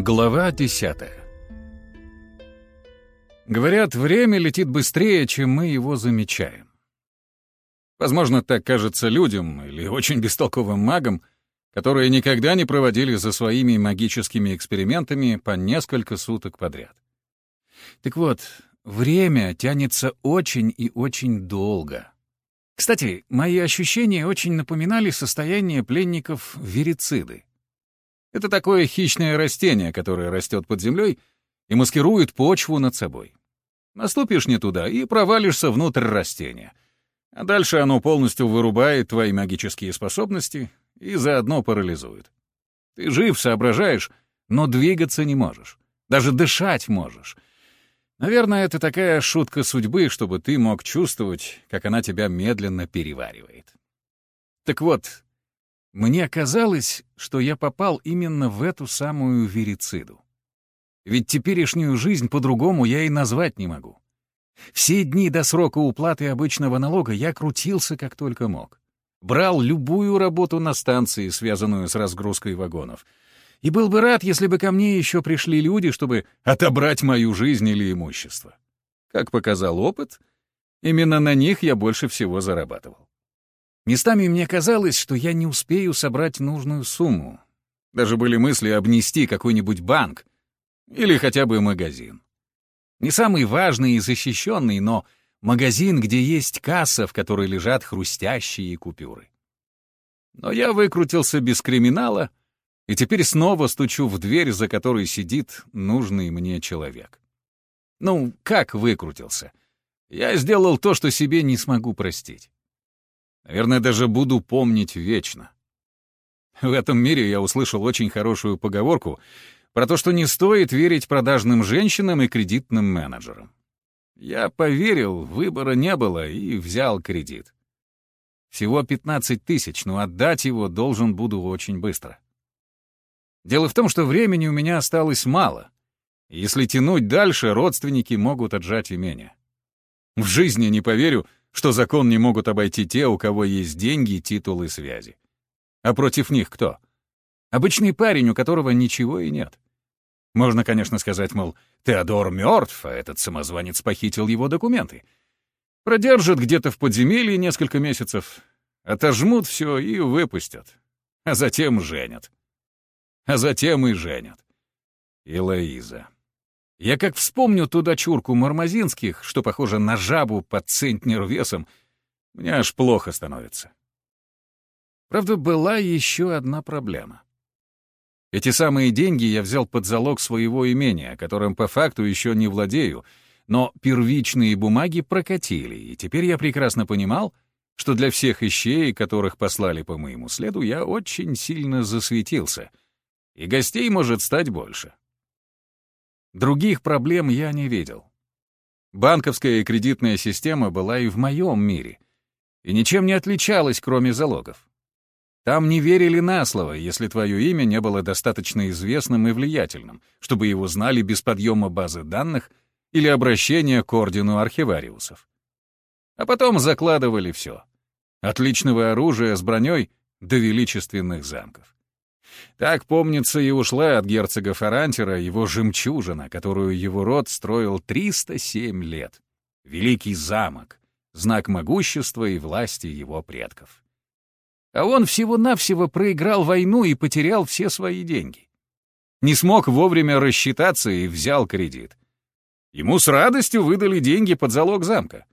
Глава десятая Говорят, время летит быстрее, чем мы его замечаем. Возможно, так кажется людям или очень бестолковым магам, которые никогда не проводили за своими магическими экспериментами по несколько суток подряд. Так вот, время тянется очень и очень долго. Кстати, мои ощущения очень напоминали состояние пленников верициды. Это такое хищное растение, которое растет под землей и маскирует почву над собой. Наступишь не туда и провалишься внутрь растения. А дальше оно полностью вырубает твои магические способности и заодно парализует. Ты жив, соображаешь, но двигаться не можешь. Даже дышать можешь. Наверное, это такая шутка судьбы, чтобы ты мог чувствовать, как она тебя медленно переваривает. Так вот, мне казалось, что я попал именно в эту самую верициду. Ведь теперешнюю жизнь по-другому я и назвать не могу. Все дни до срока уплаты обычного налога я крутился как только мог. Брал любую работу на станции, связанную с разгрузкой вагонов. И был бы рад, если бы ко мне еще пришли люди, чтобы отобрать мою жизнь или имущество. Как показал опыт, именно на них я больше всего зарабатывал. Местами мне казалось, что я не успею собрать нужную сумму. Даже были мысли обнести какой-нибудь банк или хотя бы магазин. Не самый важный и защищенный, но магазин, где есть касса, в которой лежат хрустящие купюры. Но я выкрутился без криминала, и теперь снова стучу в дверь, за которой сидит нужный мне человек. Ну, как выкрутился? Я сделал то, что себе не смогу простить. Наверное, даже буду помнить вечно. В этом мире я услышал очень хорошую поговорку про то, что не стоит верить продажным женщинам и кредитным менеджерам. Я поверил, выбора не было и взял кредит. Всего 15 тысяч, но отдать его должен буду очень быстро. Дело в том, что времени у меня осталось мало. Если тянуть дальше, родственники могут отжать имение. В жизни не поверю, что закон не могут обойти те, у кого есть деньги, титулы связи. А против них кто? Обычный парень, у которого ничего и нет. Можно, конечно, сказать, мол, Теодор мертв, а этот самозванец похитил его документы. Продержат где-то в подземелье несколько месяцев, отожмут все и выпустят. А затем женят. А затем и женят. И Лоиза. Я как вспомню ту дочурку Мармазинских, что похожа на жабу под центнер весом, мне аж плохо становится. Правда, была еще одна проблема. Эти самые деньги я взял под залог своего имения, которым по факту еще не владею, но первичные бумаги прокатили, и теперь я прекрасно понимал, что для всех ищей, которых послали по моему следу, я очень сильно засветился, и гостей может стать больше. Других проблем я не видел. Банковская и кредитная система была и в моем мире, и ничем не отличалась, кроме залогов. Там не верили на слово, если твое имя не было достаточно известным и влиятельным, чтобы его знали без подъема базы данных или обращения к ордену архивариусов. А потом закладывали все. От личного оружия с броней до величественных замков. Так, помнится, и ушла от герцога Фарантера его жемчужина, которую его род строил 307 лет. Великий замок, знак могущества и власти его предков. А он всего-навсего проиграл войну и потерял все свои деньги. Не смог вовремя рассчитаться и взял кредит. Ему с радостью выдали деньги под залог замка.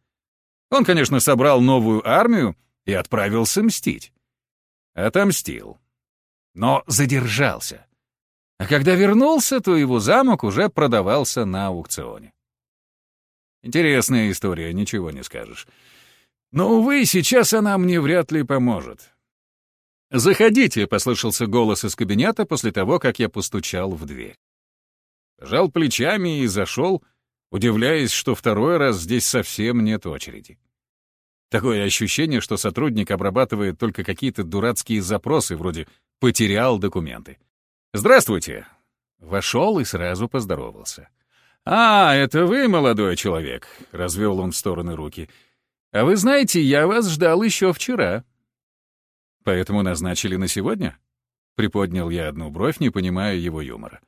Он, конечно, собрал новую армию и отправился мстить. Отомстил но задержался. А когда вернулся, то его замок уже продавался на аукционе. Интересная история, ничего не скажешь. Но, увы, сейчас она мне вряд ли поможет. «Заходите», — послышался голос из кабинета после того, как я постучал в дверь. Жал плечами и зашел, удивляясь, что второй раз здесь совсем нет очереди. Такое ощущение, что сотрудник обрабатывает только какие-то дурацкие запросы, вроде «потерял документы». «Здравствуйте!» Вошел и сразу поздоровался. «А, это вы, молодой человек», — развел он в стороны руки. «А вы знаете, я вас ждал еще вчера». «Поэтому назначили на сегодня?» Приподнял я одну бровь, не понимая его юмора.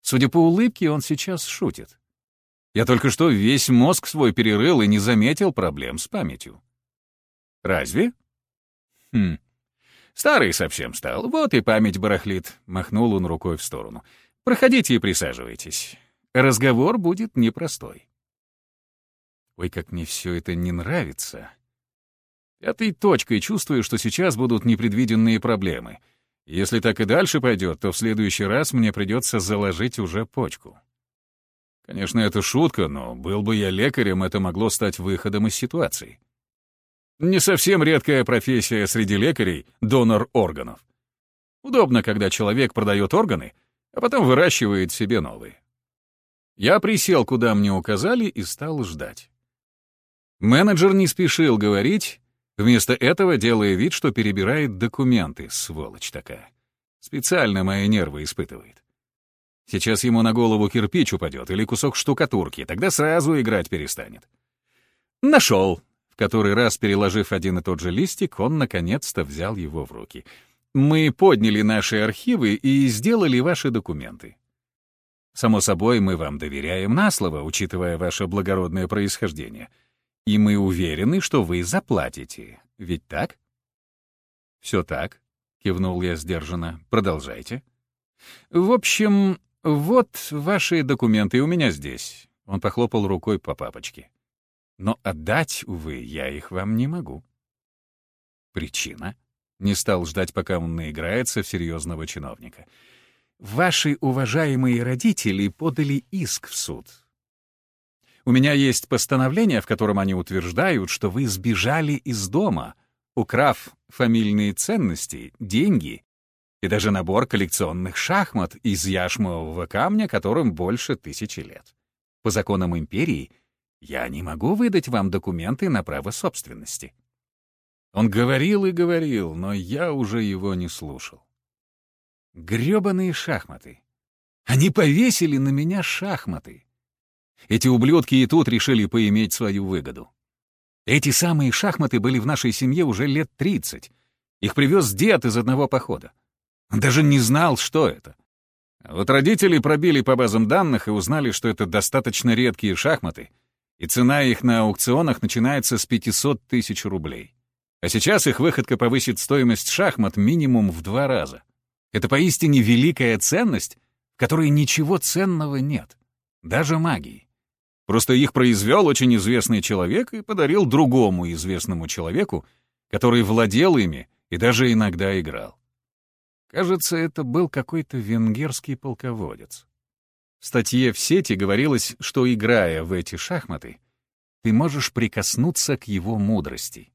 Судя по улыбке, он сейчас шутит. Я только что весь мозг свой перерыл и не заметил проблем с памятью. Разве? Хм. Старый совсем стал, вот и память барахлит. Махнул он рукой в сторону. Проходите и присаживайтесь. Разговор будет непростой. Ой, как мне все это не нравится. Пятой точкой чувствую, что сейчас будут непредвиденные проблемы — если так и дальше пойдет, то в следующий раз мне придется заложить уже почку. Конечно, это шутка, но был бы я лекарем, это могло стать выходом из ситуации. Не совсем редкая профессия среди лекарей — донор органов. Удобно, когда человек продает органы, а потом выращивает себе новые. Я присел, куда мне указали, и стал ждать. Менеджер не спешил говорить, Вместо этого делая вид, что перебирает документы, сволочь такая. Специально мои нервы испытывает. Сейчас ему на голову кирпич упадет или кусок штукатурки, тогда сразу играть перестанет. Нашел. Который раз, переложив один и тот же листик, он наконец-то взял его в руки. Мы подняли наши архивы и сделали ваши документы. Само собой, мы вам доверяем на слово, учитывая ваше благородное происхождение — и мы уверены, что вы заплатите. Ведь так? Все так, кивнул я сдержанно. Продолжайте. В общем, вот ваши документы у меня здесь. Он похлопал рукой по папочке. Но отдать, увы, я их вам не могу. Причина? Не стал ждать, пока он наиграется в серьезного чиновника. Ваши уважаемые родители подали иск в суд у меня есть постановление, в котором они утверждают, что вы сбежали из дома, украв фамильные ценности, деньги и даже набор коллекционных шахмат из яшмового камня, которым больше тысячи лет. По законам империи я не могу выдать вам документы на право собственности. Он говорил и говорил, но я уже его не слушал. Грёбаные шахматы. Они повесили на меня шахматы. Эти ублюдки и тут решили поиметь свою выгоду. Эти самые шахматы были в нашей семье уже лет 30. Их привез дед из одного похода. Даже не знал, что это. вот родители пробили по базам данных и узнали, что это достаточно редкие шахматы, и цена их на аукционах начинается с 500 тысяч рублей. А сейчас их выходка повысит стоимость шахмат минимум в два раза. Это поистине великая ценность, в которой ничего ценного нет, даже магии. Просто их произвел очень известный человек и подарил другому известному человеку, который владел ими и даже иногда играл. Кажется, это был какой-то венгерский полководец. В статье в сети говорилось, что, играя в эти шахматы, ты можешь прикоснуться к его мудрости.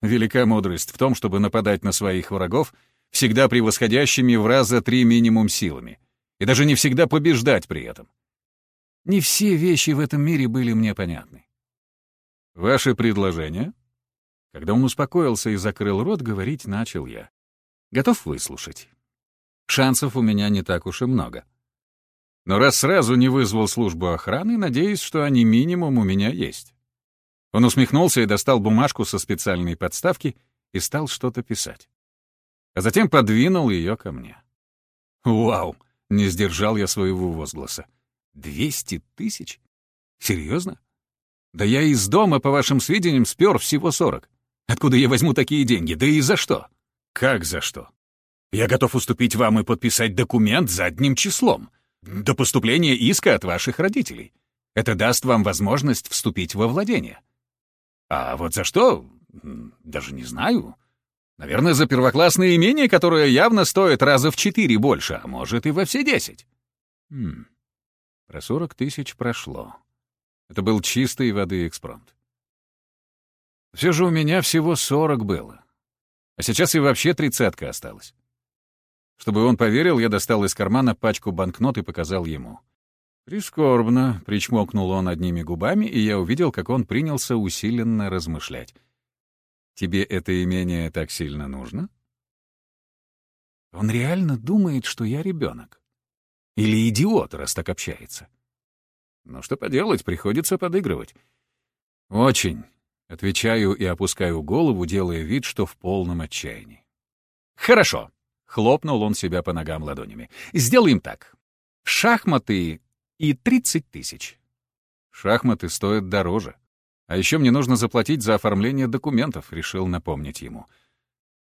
Велика мудрость в том, чтобы нападать на своих врагов, всегда превосходящими в раза три минимум силами, и даже не всегда побеждать при этом. Не все вещи в этом мире были мне понятны. «Ваше предложение?» Когда он успокоился и закрыл рот, говорить начал я. «Готов выслушать. Шансов у меня не так уж и много. Но раз сразу не вызвал службу охраны, надеюсь, что они минимум у меня есть». Он усмехнулся и достал бумажку со специальной подставки и стал что-то писать. А затем подвинул ее ко мне. «Вау!» — не сдержал я своего возгласа. Двести тысяч? Серьезно? Да я из дома, по вашим сведениям, спер всего сорок. Откуда я возьму такие деньги? Да и за что? Как за что? Я готов уступить вам и подписать документ задним числом. До поступления иска от ваших родителей. Это даст вам возможность вступить во владение. А вот за что? Даже не знаю. Наверное, за первоклассное имение, которое явно стоит раза в четыре больше, а может и во все десять. Хм. Про сорок тысяч прошло. Это был чистой воды экспромт. Все же у меня всего сорок было. А сейчас и вообще тридцатка осталась. Чтобы он поверил, я достал из кармана пачку банкнот и показал ему. «Прискорбно», — причмокнул он одними губами, и я увидел, как он принялся усиленно размышлять. «Тебе это имение так сильно нужно?» Он реально думает, что я ребенок. Или идиот, раз так общается. Но что поделать, приходится подыгрывать. Очень. Отвечаю и опускаю голову, делая вид, что в полном отчаянии. Хорошо. Хлопнул он себя по ногам ладонями. Сделаем так. Шахматы и 30 тысяч. Шахматы стоят дороже. А еще мне нужно заплатить за оформление документов, решил напомнить ему.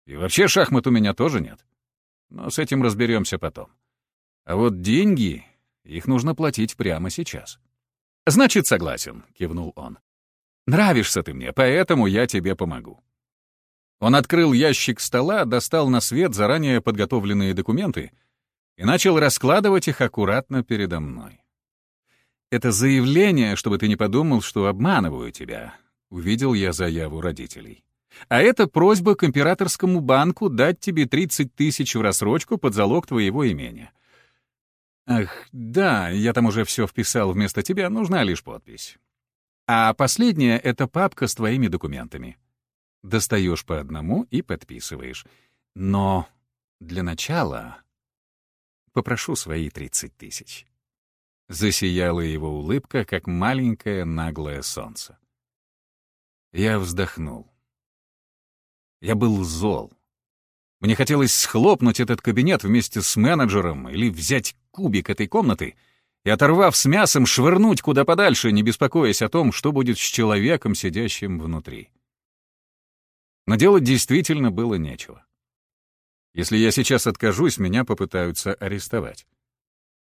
И вообще шахмат у меня тоже нет. Но с этим разберемся потом. А вот деньги, их нужно платить прямо сейчас. «Значит, согласен», — кивнул он. «Нравишься ты мне, поэтому я тебе помогу». Он открыл ящик стола, достал на свет заранее подготовленные документы и начал раскладывать их аккуратно передо мной. «Это заявление, чтобы ты не подумал, что обманываю тебя», — увидел я заяву родителей. «А это просьба к императорскому банку дать тебе 30 тысяч в рассрочку под залог твоего имения. Ах, да, я там уже все вписал вместо тебя, нужна лишь подпись. А последняя — это папка с твоими документами. Достаешь по одному и подписываешь. Но для начала попрошу свои 30 тысяч. Засияла его улыбка, как маленькое наглое солнце. Я вздохнул. Я был зол. Мне хотелось схлопнуть этот кабинет вместе с менеджером или взять кубик этой комнаты и, оторвав с мясом, швырнуть куда подальше, не беспокоясь о том, что будет с человеком, сидящим внутри. Но делать действительно было нечего. Если я сейчас откажусь, меня попытаются арестовать.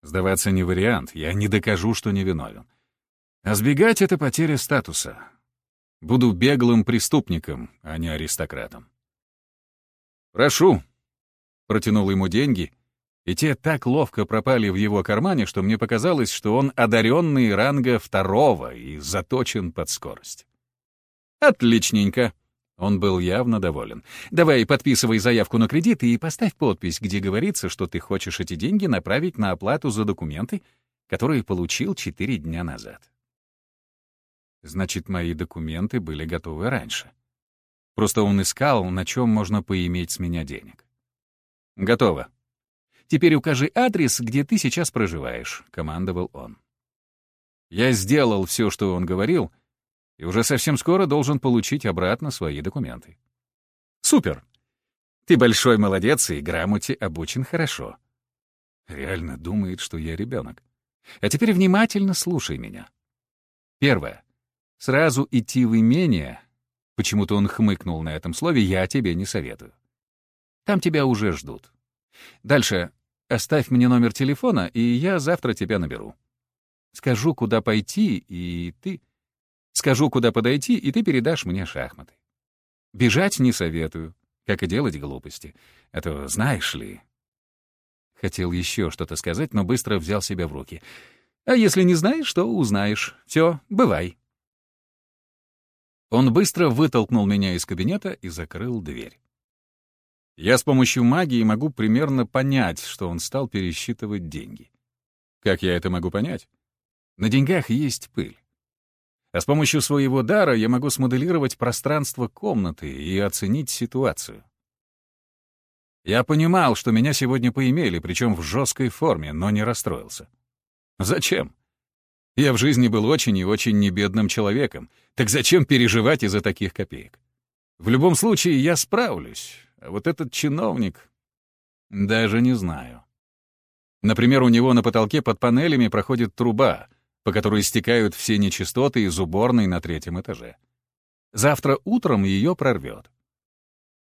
Сдаваться не вариант, я не докажу, что невиновен. А сбегать — это потеря статуса. Буду беглым преступником, а не аристократом. «Прошу», — протянул ему деньги, и те так ловко пропали в его кармане, что мне показалось, что он одаренный ранга второго и заточен под скорость. «Отличненько», он был явно доволен. «Давай подписывай заявку на кредит и поставь подпись, где говорится, что ты хочешь эти деньги направить на оплату за документы, которые получил четыре дня назад». Значит, мои документы были готовы раньше. Просто он искал, на чем можно поиметь с меня денег. «Готово. Теперь укажи адрес, где ты сейчас проживаешь», — командовал он. Я сделал все, что он говорил, и уже совсем скоро должен получить обратно свои документы. «Супер! Ты большой молодец и грамоте обучен хорошо». Реально думает, что я ребенок. А теперь внимательно слушай меня. Первое. Сразу идти в имение Почему-то он хмыкнул на этом слове «я тебе не советую». Там тебя уже ждут. Дальше оставь мне номер телефона, и я завтра тебя наберу. Скажу, куда пойти, и ты... Скажу, куда подойти, и ты передашь мне шахматы. Бежать не советую, как и делать глупости. А то знаешь ли... Хотел еще что-то сказать, но быстро взял себя в руки. А если не знаешь, то узнаешь. Все, бывай. Он быстро вытолкнул меня из кабинета и закрыл дверь. Я с помощью магии могу примерно понять, что он стал пересчитывать деньги. Как я это могу понять? На деньгах есть пыль. А с помощью своего дара я могу смоделировать пространство комнаты и оценить ситуацию. Я понимал, что меня сегодня поимели, причем в жесткой форме, но не расстроился. Зачем? Я в жизни был очень и очень небедным человеком, так зачем переживать из-за таких копеек? В любом случае, я справлюсь, а вот этот чиновник... Даже не знаю. Например, у него на потолке под панелями проходит труба, по которой стекают все нечистоты из уборной на третьем этаже. Завтра утром ее прорвет.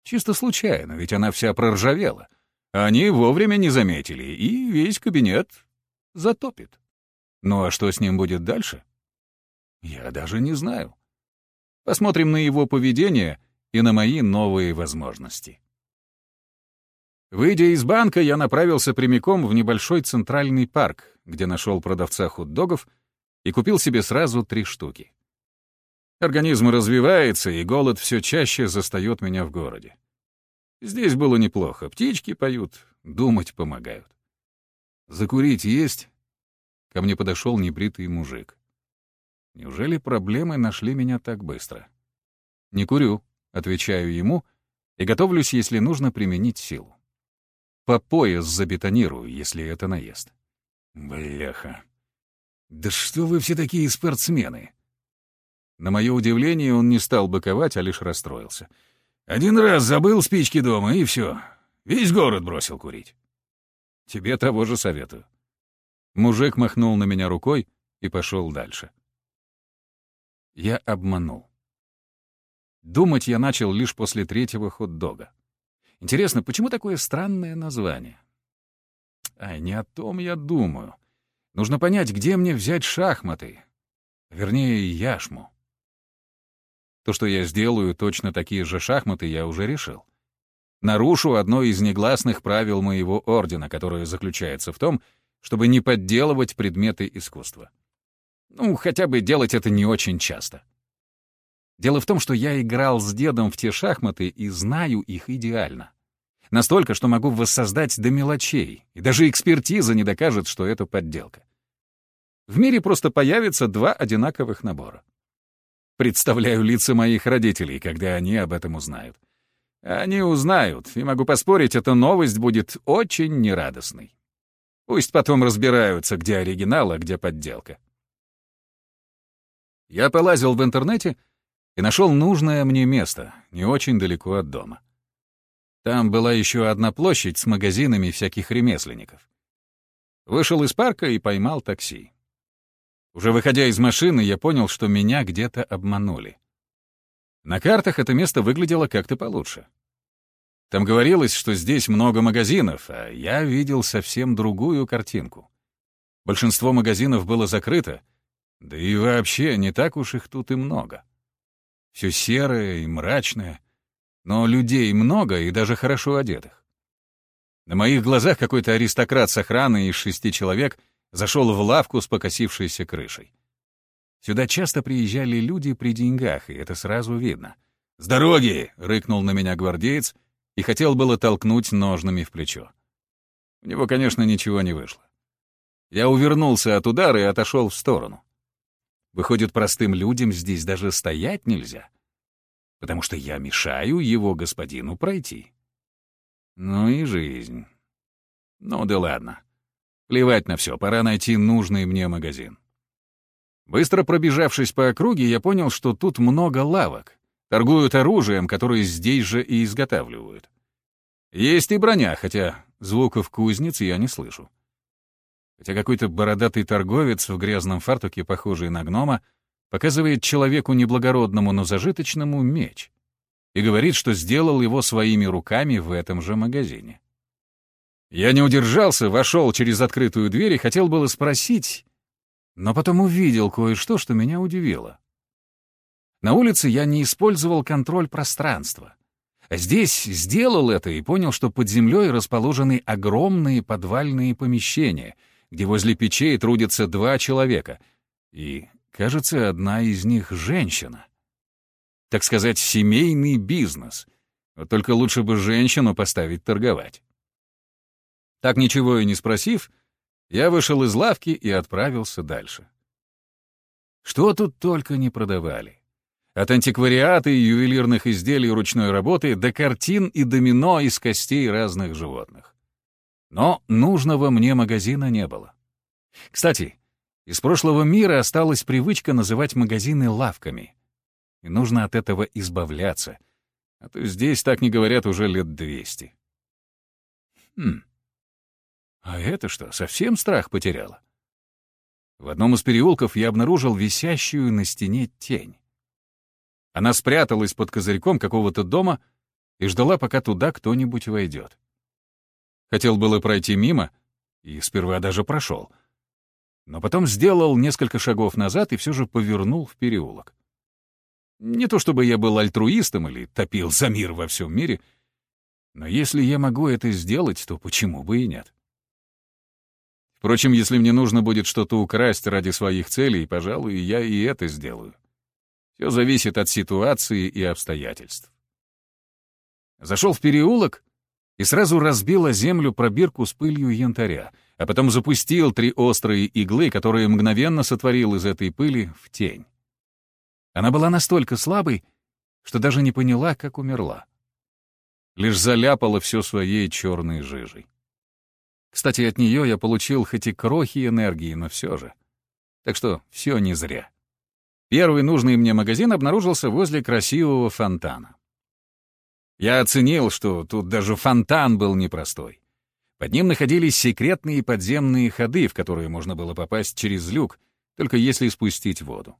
Чисто случайно, ведь она вся проржавела. Они вовремя не заметили, и весь кабинет затопит. Ну а что с ним будет дальше? Я даже не знаю. Посмотрим на его поведение и на мои новые возможности. Выйдя из банка, я направился прямиком в небольшой центральный парк, где нашел продавца хот-догов и купил себе сразу три штуки. Организм развивается, и голод все чаще застает меня в городе. Здесь было неплохо. Птички поют, думать помогают. «Закурить есть?» Ко мне подошел небритый мужик. Неужели проблемы нашли меня так быстро? «Не курю», — отвечаю ему, и готовлюсь, если нужно, применить силу. По пояс забетонирую, если это наезд. Бляха. Да что вы все такие спортсмены? На мое удивление, он не стал быковать, а лишь расстроился. Один раз забыл спички дома, и все. Весь город бросил курить. Тебе того же советую. Мужик махнул на меня рукой и пошел дальше. Я обманул. Думать я начал лишь после третьего хот-дога. Интересно, почему такое странное название? Ай, не о том я думаю. Нужно понять, где мне взять шахматы. Вернее, яшму. То, что я сделаю точно такие же шахматы, я уже решил. Нарушу одно из негласных правил моего ордена, которое заключается в том, чтобы не подделывать предметы искусства. Ну, хотя бы делать это не очень часто. Дело в том, что я играл с дедом в те шахматы и знаю их идеально. Настолько, что могу воссоздать до мелочей, и даже экспертиза не докажет, что это подделка. В мире просто появится два одинаковых набора. Представляю лица моих родителей, когда они об этом узнают. Они узнают, и могу поспорить, эта новость будет очень нерадостной. Пусть потом разбираются, где оригинал, а где подделка. Я полазил в интернете и нашел нужное мне место, не очень далеко от дома. Там была еще одна площадь с магазинами всяких ремесленников. Вышел из парка и поймал такси. Уже выходя из машины, я понял, что меня где-то обманули. На картах это место выглядело как-то получше. Там говорилось, что здесь много магазинов, а я видел совсем другую картинку. Большинство магазинов было закрыто, да и вообще не так уж их тут и много. Все серое и мрачное, но людей много и даже хорошо одетых. На моих глазах какой-то аристократ с охраной из шести человек зашел в лавку с покосившейся крышей. Сюда часто приезжали люди при деньгах, и это сразу видно. «С дороги!» — рыкнул на меня гвардеец и хотел было толкнуть ножными в плечо. У него, конечно, ничего не вышло. Я увернулся от удара и отошел в сторону. Выходит, простым людям здесь даже стоять нельзя, потому что я мешаю его господину пройти. Ну и жизнь. Ну да ладно. Плевать на все, пора найти нужный мне магазин. Быстро пробежавшись по округе, я понял, что тут много лавок. Торгуют оружием, которое здесь же и изготавливают. Есть и броня, хотя звуков кузниц я не слышу. Хотя какой-то бородатый торговец в грязном фартуке, похожий на гнома, показывает человеку неблагородному, но зажиточному меч и говорит, что сделал его своими руками в этом же магазине. Я не удержался, вошел через открытую дверь и хотел было спросить, но потом увидел кое-что, что меня удивило. На улице я не использовал контроль пространства. Здесь сделал это и понял, что под землей расположены огромные подвальные помещения, где возле печей трудятся два человека. И, кажется, одна из них — женщина. Так сказать, семейный бизнес. Вот только лучше бы женщину поставить торговать. Так ничего и не спросив, я вышел из лавки и отправился дальше. Что тут только не продавали. От антиквариата и ювелирных изделий ручной работы до картин и домино из костей разных животных. Но нужного мне магазина не было. Кстати, из прошлого мира осталась привычка называть магазины лавками. И нужно от этого избавляться. А то здесь так не говорят уже лет двести. Хм. А это что, совсем страх потеряла? В одном из переулков я обнаружил висящую на стене тень. Она спряталась под козырьком какого-то дома и ждала, пока туда кто-нибудь войдет. Хотел было пройти мимо, и сперва даже прошел. Но потом сделал несколько шагов назад и все же повернул в переулок. Не то чтобы я был альтруистом или топил за мир во всем мире, но если я могу это сделать, то почему бы и нет? Впрочем, если мне нужно будет что-то украсть ради своих целей, пожалуй, я и это сделаю. Все зависит от ситуации и обстоятельств. Зашел в переулок и сразу разбил о землю пробирку с пылью янтаря, а потом запустил три острые иглы, которые мгновенно сотворил из этой пыли в тень. Она была настолько слабой, что даже не поняла, как умерла. Лишь заляпала все своей черной жижей. Кстати, от нее я получил хоть и крохи энергии, но все же. Так что все не зря. Первый нужный мне магазин обнаружился возле красивого фонтана. Я оценил, что тут даже фонтан был непростой. Под ним находились секретные подземные ходы, в которые можно было попасть через люк, только если спустить воду.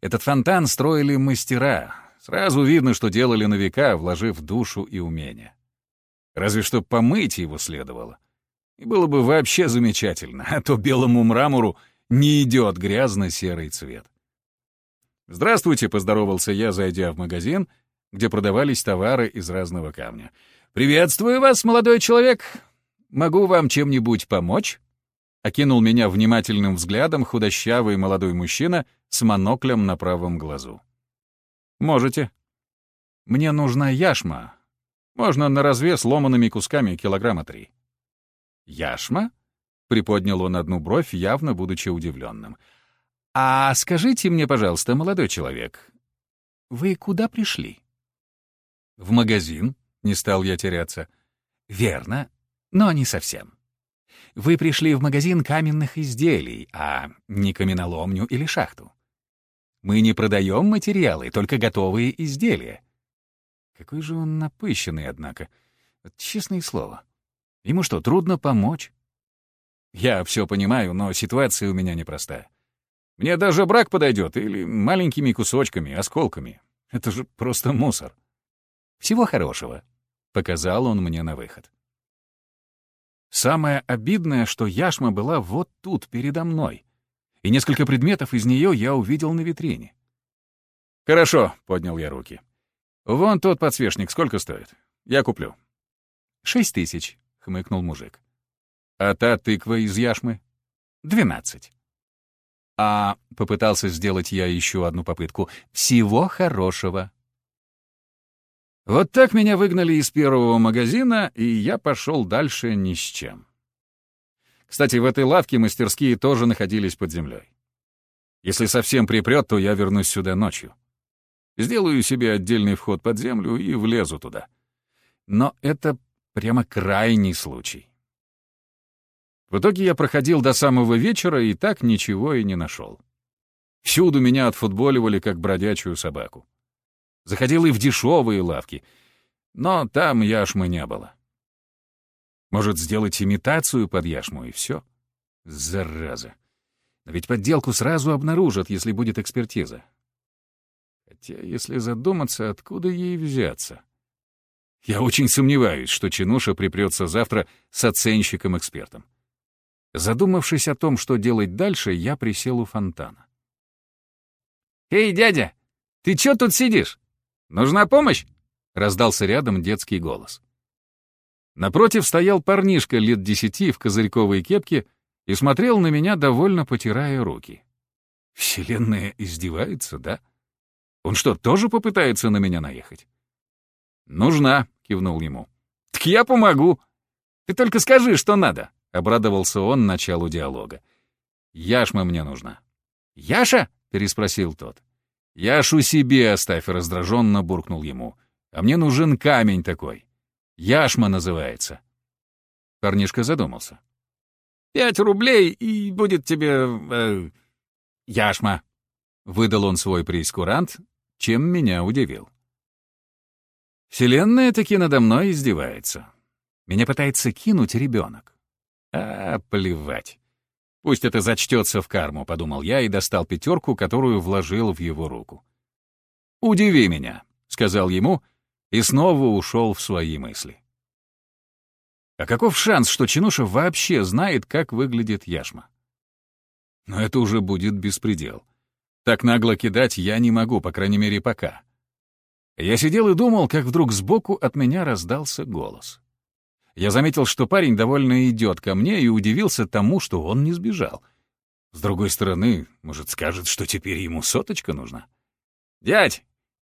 Этот фонтан строили мастера. Сразу видно, что делали на века, вложив душу и умения. Разве что помыть его следовало. И было бы вообще замечательно, а то белому мрамору не идет грязно-серый цвет. «Здравствуйте», — поздоровался я, зайдя в магазин, где продавались товары из разного камня. «Приветствую вас, молодой человек! Могу вам чем-нибудь помочь?» Окинул меня внимательным взглядом худощавый молодой мужчина с моноклем на правом глазу. «Можете. Мне нужна яшма. Можно на развес ломанными кусками килограмма три». «Яшма?» — приподнял он одну бровь, явно будучи удивленным. «А скажите мне, пожалуйста, молодой человек, вы куда пришли?» «В магазин», не стал я теряться. Верно, но не совсем. Вы пришли в магазин каменных изделий, а не каменоломню или шахту. Мы не продаем материалы, только готовые изделия. Какой же он напыщенный, однако. Честное слово. Ему что, трудно помочь? Я все понимаю, но ситуация у меня непростая. Мне даже брак подойдет, или маленькими кусочками, осколками. Это же просто мусор. Всего хорошего. Показал он мне на выход. Самое обидное, что яшма была вот тут, передо мной, и несколько предметов из нее я увидел на витрине. «Хорошо», — поднял я руки. «Вон тот подсвечник сколько стоит? Я куплю». «Шесть тысяч», — хмыкнул мужик. «А та тыква из яшмы?» «Двенадцать». «А...» — попытался сделать я еще одну попытку. «Всего хорошего». Вот так меня выгнали из первого магазина, и я пошел дальше ни с чем. Кстати, в этой лавке мастерские тоже находились под землей. Если совсем припрет, то я вернусь сюда ночью. Сделаю себе отдельный вход под землю и влезу туда. Но это прямо крайний случай. В итоге я проходил до самого вечера и так ничего и не нашел. Всюду меня отфутболивали, как бродячую собаку. Заходил и в дешевые лавки, но там яшмы не было. Может, сделать имитацию под яшму, и все? Зараза. Но ведь подделку сразу обнаружат, если будет экспертиза. Хотя, если задуматься, откуда ей взяться? Я очень сомневаюсь, что Чинуша припрется завтра с оценщиком-экспертом. Задумавшись о том, что делать дальше, я присел у фонтана. «Эй, дядя, ты чё тут сидишь? «Нужна помощь?» — раздался рядом детский голос. Напротив стоял парнишка лет десяти в козырьковой кепке и смотрел на меня, довольно потирая руки. Вселенная издевается, да? Он что, тоже попытается на меня наехать? «Нужна», — кивнул ему. «Так я помогу. Ты только скажи, что надо», — обрадовался он началу диалога. «Яшма мне нужна». «Яша?» — переспросил тот. «Яшу себе оставь», — раздраженно буркнул ему. «А мне нужен камень такой. Яшма называется». Парнишка задумался. «Пять рублей, и будет тебе... Э, яшма», — выдал он свой прейскурант, чем меня удивил. Вселенная таки надо мной издевается. Меня пытается кинуть ребенок. А, плевать. Пусть это зачтется в карму, подумал я и достал пятерку, которую вложил в его руку. «Удиви меня», — сказал ему, и снова ушел в свои мысли. А каков шанс, что Чинуша вообще знает, как выглядит яшма? Но это уже будет беспредел. Так нагло кидать я не могу, по крайней мере, пока. Я сидел и думал, как вдруг сбоку от меня раздался голос. Я заметил, что парень довольно идет ко мне и удивился тому, что он не сбежал. С другой стороны, может, скажет, что теперь ему соточка нужна? «Дядь,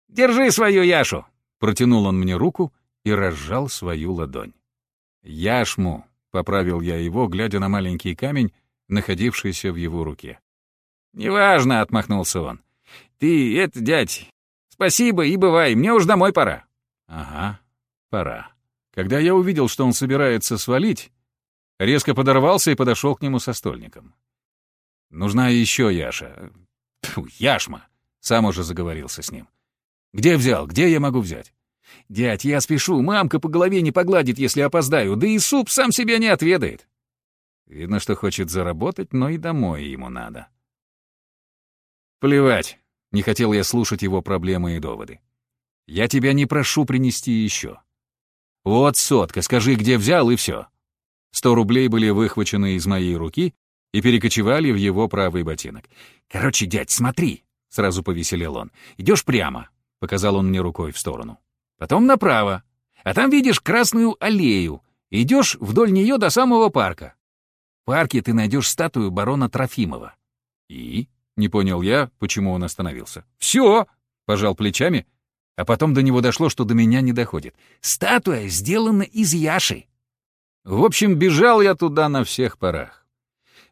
держи свою Яшу!» Протянул он мне руку и разжал свою ладонь. «Яшму», — поправил я его, глядя на маленький камень, находившийся в его руке. «Неважно», — отмахнулся он. «Ты, это, дядь, спасибо и бывай, мне уж домой пора». «Ага, пора». Когда я увидел, что он собирается свалить, резко подорвался и подошел к нему со стольником. «Нужна еще Яша. Тьфу, Яшма!» — сам уже заговорился с ним. «Где взял? Где я могу взять? «Дядь, я спешу, мамка по голове не погладит, если опоздаю, да и суп сам себя не отведает». Видно, что хочет заработать, но и домой ему надо. Плевать, не хотел я слушать его проблемы и доводы. Я тебя не прошу принести еще. Вот сотка, скажи, где взял, и все. Сто рублей были выхвачены из моей руки и перекочевали в его правый ботинок. «Короче, дядь, смотри!» — сразу повеселел он. «Идешь прямо!» — показал он мне рукой в сторону. «Потом направо. А там видишь красную аллею. Идешь вдоль нее до самого парка. В парке ты найдешь статую барона Трофимова». «И?» — не понял я, почему он остановился. «Все!» — пожал плечами, а потом до него дошло, что до меня не доходит. «Статуя сделана из яши!» В общем, бежал я туда на всех парах.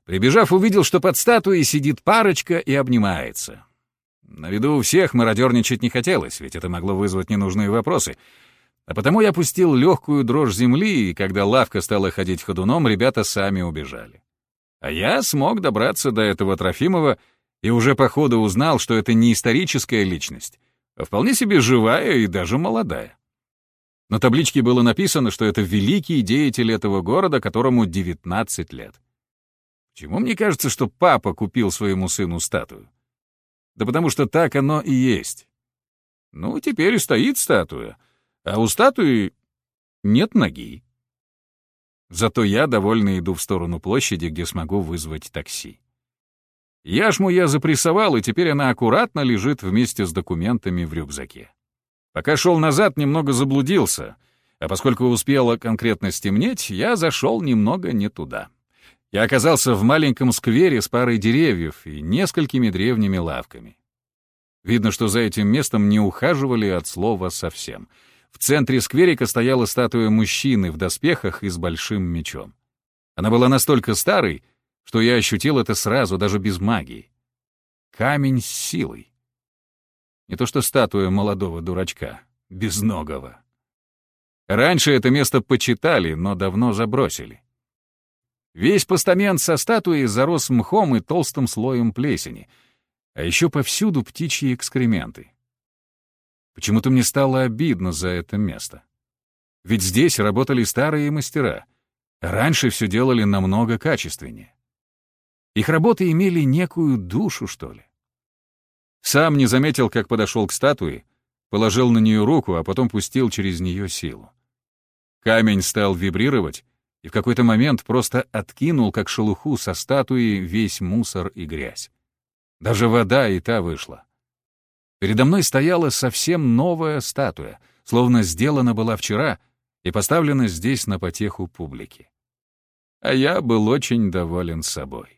Прибежав, увидел, что под статуей сидит парочка и обнимается. На виду у всех мародерничать не хотелось, ведь это могло вызвать ненужные вопросы. А потому я пустил легкую дрожь земли, и когда лавка стала ходить ходуном, ребята сами убежали. А я смог добраться до этого Трофимова и уже по ходу узнал, что это не историческая личность, а вполне себе живая и даже молодая. На табличке было написано, что это великий деятель этого города, которому 19 лет. Почему мне кажется, что папа купил своему сыну статую? Да потому что так оно и есть. Ну, теперь стоит статуя, а у статуи нет ноги. Зато я довольно иду в сторону площади, где смогу вызвать такси. Яшму я запрессовал, и теперь она аккуратно лежит вместе с документами в рюкзаке. Пока шел назад, немного заблудился, а поскольку успело конкретно стемнеть, я зашел немного не туда. Я оказался в маленьком сквере с парой деревьев и несколькими древними лавками. Видно, что за этим местом не ухаживали от слова совсем. В центре скверика стояла статуя мужчины в доспехах и с большим мечом. Она была настолько старой, что я ощутил это сразу, даже без магии. Камень с силой. Не то что статуя молодого дурачка, безногого. Раньше это место почитали, но давно забросили. Весь постамент со статуей зарос мхом и толстым слоем плесени, а еще повсюду птичьи экскременты. Почему-то мне стало обидно за это место. Ведь здесь работали старые мастера. Раньше все делали намного качественнее. Их работы имели некую душу, что ли. Сам не заметил, как подошел к статуе, положил на нее руку, а потом пустил через нее силу. Камень стал вибрировать, и в какой-то момент просто откинул, как шелуху со статуи, весь мусор и грязь. Даже вода и та вышла. Передо мной стояла совсем новая статуя, словно сделана была вчера и поставлена здесь на потеху публики. А я был очень доволен собой.